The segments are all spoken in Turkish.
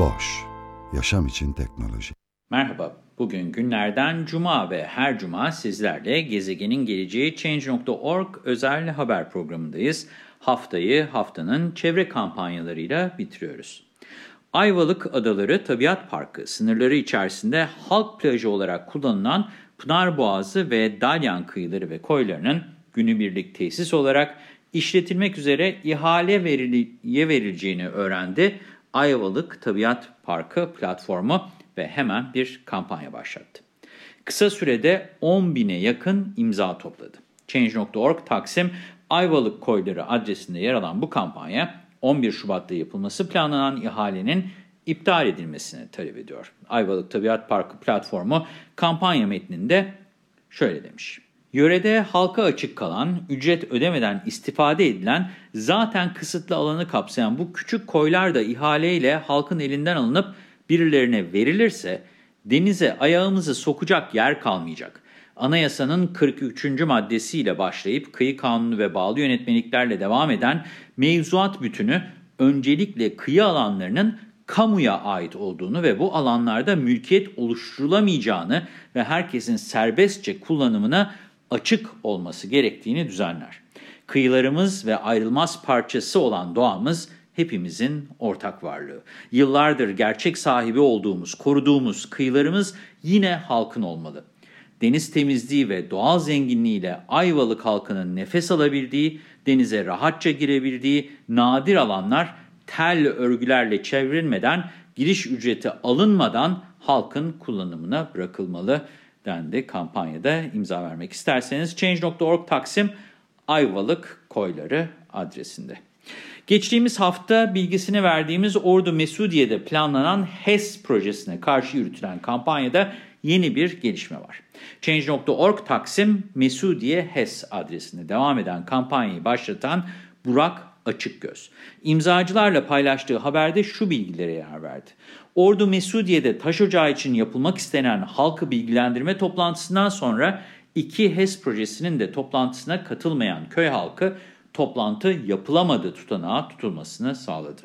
Boş, yaşam için teknoloji. Merhaba, bugün günlerden cuma ve her cuma sizlerle gezegenin geleceği Change.org özel haber programındayız. Haftayı haftanın çevre kampanyalarıyla bitiriyoruz. Ayvalık Adaları Tabiat Parkı sınırları içerisinde halk plajı olarak kullanılan Pınar Boğazı ve Dalyan kıyıları ve koylarının günübirlik tesis olarak işletilmek üzere ihale veriliye verileceğini öğrendi. Ayvalık Tabiat Parkı platformu ve hemen bir kampanya başlattı. Kısa sürede 10 bine yakın imza topladı. Change.org Taksim Ayvalık Koyları adresinde yer alan bu kampanya 11 Şubat'ta yapılması planlanan ihalenin iptal edilmesini talep ediyor. Ayvalık Tabiat Parkı platformu kampanya metninde şöyle demiş. Yörede halka açık kalan, ücret ödemeden istifade edilen, zaten kısıtlı alanı kapsayan bu küçük koylar da ihaleyle halkın elinden alınıp birilerine verilirse, denize ayağımızı sokacak yer kalmayacak. Anayasanın 43. maddesiyle başlayıp kıyı kanunu ve bağlı yönetmeliklerle devam eden mevzuat bütünü öncelikle kıyı alanlarının kamuya ait olduğunu ve bu alanlarda mülkiyet oluşturulamayacağını ve herkesin serbestçe kullanımına açık olması gerektiğini düzenler. Kıyılarımız ve ayrılmaz parçası olan doğamız hepimizin ortak varlığı. Yıllardır gerçek sahibi olduğumuz, koruduğumuz kıyılarımız yine halkın olmalı. Deniz temizliği ve doğal zenginliğiyle Ayvalık halkının nefes alabildiği, denize rahatça girebildiği nadir alanlar tel örgülerle çevrilmeden, giriş ücreti alınmadan halkın kullanımına bırakılmalı dendi kampanyada imza vermek isterseniz Change.org Taksim Ayvalık Koyları adresinde. Geçtiğimiz hafta bilgisini verdiğimiz Ordu Mesudiye'de planlanan HES projesine karşı yürütülen kampanyada yeni bir gelişme var. Change.org Taksim Mesudiye HES adresinde devam eden kampanyayı başlatan Burak Açıkgöz. İmzacılarla paylaştığı haberde şu bilgilere yer verdi. Ordu Mesudiye'de taş ocağı için yapılmak istenen halkı bilgilendirme toplantısından sonra iki HES projesinin de toplantısına katılmayan köy halkı toplantı yapılamadı tutanağı tutulmasını sağladı.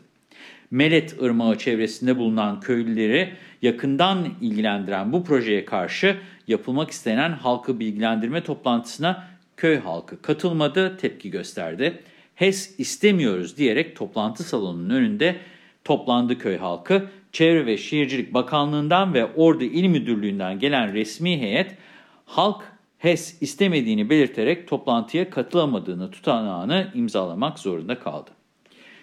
Melet Irmağı çevresinde bulunan köylüleri yakından ilgilendiren bu projeye karşı yapılmak istenen halkı bilgilendirme toplantısına köy halkı katılmadı, tepki gösterdi. HES istemiyoruz diyerek toplantı salonunun önünde toplandı köy halkı. Çevre ve Şehircilik Bakanlığı'ndan ve Ordu İl Müdürlüğü'nden gelen resmi heyet halk HES istemediğini belirterek toplantıya katılamadığını tutanağını imzalamak zorunda kaldı.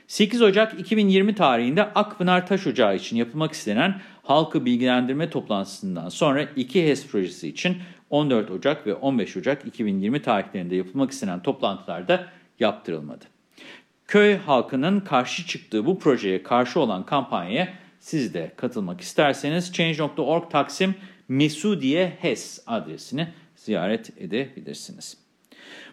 8 Ocak 2020 tarihinde Akpınar Taş Ocağı için yapılmak istenen halkı bilgilendirme toplantısından sonra iki HES projesi için 14 Ocak ve 15 Ocak 2020 tarihlerinde yapılmak istenen toplantılarda yaptırılmadı. Köy halkının karşı çıktığı bu projeye karşı olan kampanyaya siz de katılmak isterseniz Change.org Taksim Mesudiye HES adresini ziyaret edebilirsiniz.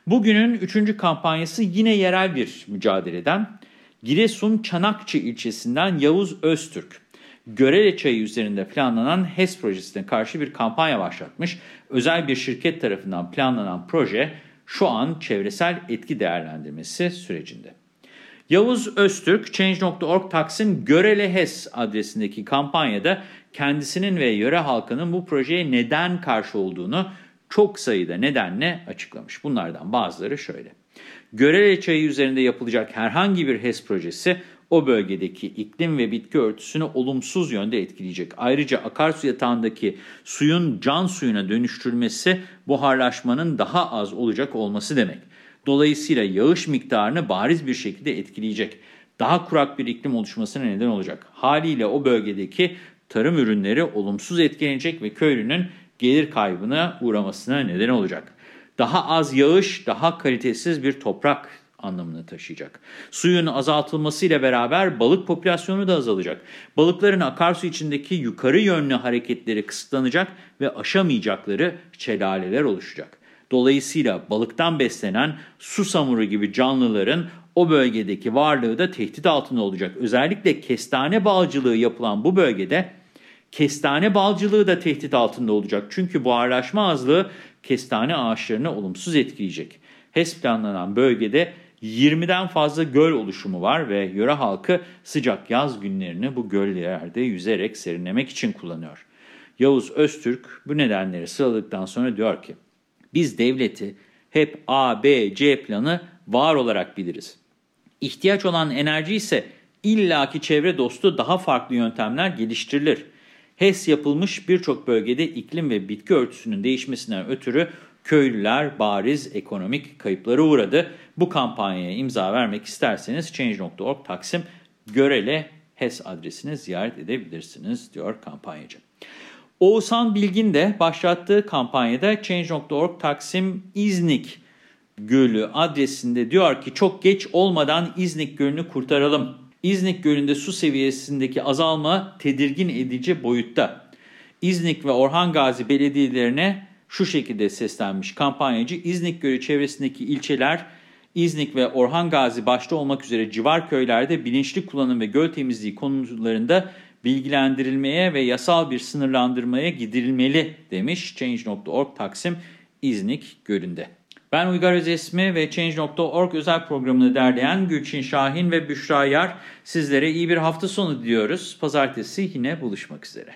Bugünün üçüncü kampanyası yine yerel bir mücadeleden Giresun Çanakçı ilçesinden Yavuz Öztürk. Görele çayı üzerinde planlanan HES projesine karşı bir kampanya başlatmış. Özel bir şirket tarafından planlanan proje şu an çevresel etki değerlendirmesi sürecinde. Yavuz Öztürk, Change.org Taksim Görele HES adresindeki kampanyada kendisinin ve yöre halkının bu projeye neden karşı olduğunu çok sayıda nedenle açıklamış. Bunlardan bazıları şöyle. Görele çayı üzerinde yapılacak herhangi bir HES projesi o bölgedeki iklim ve bitki örtüsünü olumsuz yönde etkileyecek. Ayrıca akarsu yatağındaki suyun can suyuna dönüştürülmesi buharlaşmanın daha az olacak olması demek. Dolayısıyla yağış miktarını bariz bir şekilde etkileyecek. Daha kurak bir iklim oluşmasına neden olacak. Haliyle o bölgedeki tarım ürünleri olumsuz etkilenecek ve köylünün gelir kaybına uğramasına neden olacak. Daha az yağış, daha kalitesiz bir toprak anlamını taşıyacak. Suyun azaltılmasıyla beraber balık popülasyonu da azalacak. Balıkların akarsu içindeki yukarı yönlü hareketleri kısıtlanacak ve aşamayacakları şelaleler oluşacak. Dolayısıyla balıktan beslenen su samuru gibi canlıların o bölgedeki varlığı da tehdit altında olacak. Özellikle kestane balcılığı yapılan bu bölgede kestane balcılığı da tehdit altında olacak. Çünkü buharlaşma azlığı kestane ağaçlarını olumsuz etkileyecek. HES planlanan bölgede 20'den fazla göl oluşumu var ve yöre halkı sıcak yaz günlerini bu göllerde yüzerek serinlemek için kullanıyor. Yavuz Öztürk bu nedenleri sıraladıktan sonra diyor ki, biz devleti hep A, B, C planı var olarak biliriz. İhtiyaç olan enerji ise illaki çevre dostu daha farklı yöntemler geliştirilir. HES yapılmış birçok bölgede iklim ve bitki örtüsünün değişmesinden ötürü köylüler bariz ekonomik kayıplara uğradı. Bu kampanyaya imza vermek isterseniz Change.org Taksim Görele HES adresini ziyaret edebilirsiniz diyor kampanyacı. Oğuzhan Bilgin de başlattığı kampanyada Change.org Taksim İznik Gölü adresinde diyor ki çok geç olmadan İznik Gölü'nü kurtaralım. İznik Gölü'nde su seviyesindeki azalma tedirgin edici boyutta. İznik ve Orhan Gazi belediyelerine şu şekilde seslenmiş kampanyacı. İznik Gölü çevresindeki ilçeler İznik ve Orhan Gazi başta olmak üzere civar köylerde bilinçli kullanım ve göl temizliği konularında bilgilendirilmeye ve yasal bir sınırlandırmaya gidirilmeli demiş Change.org Taksim İznik Gölü'nde. Ben Uygar Özesmi ve Change.org özel programını derleyen Gülçin Şahin ve Büşra Yar sizlere iyi bir hafta sonu diliyoruz. Pazartesi yine buluşmak üzere.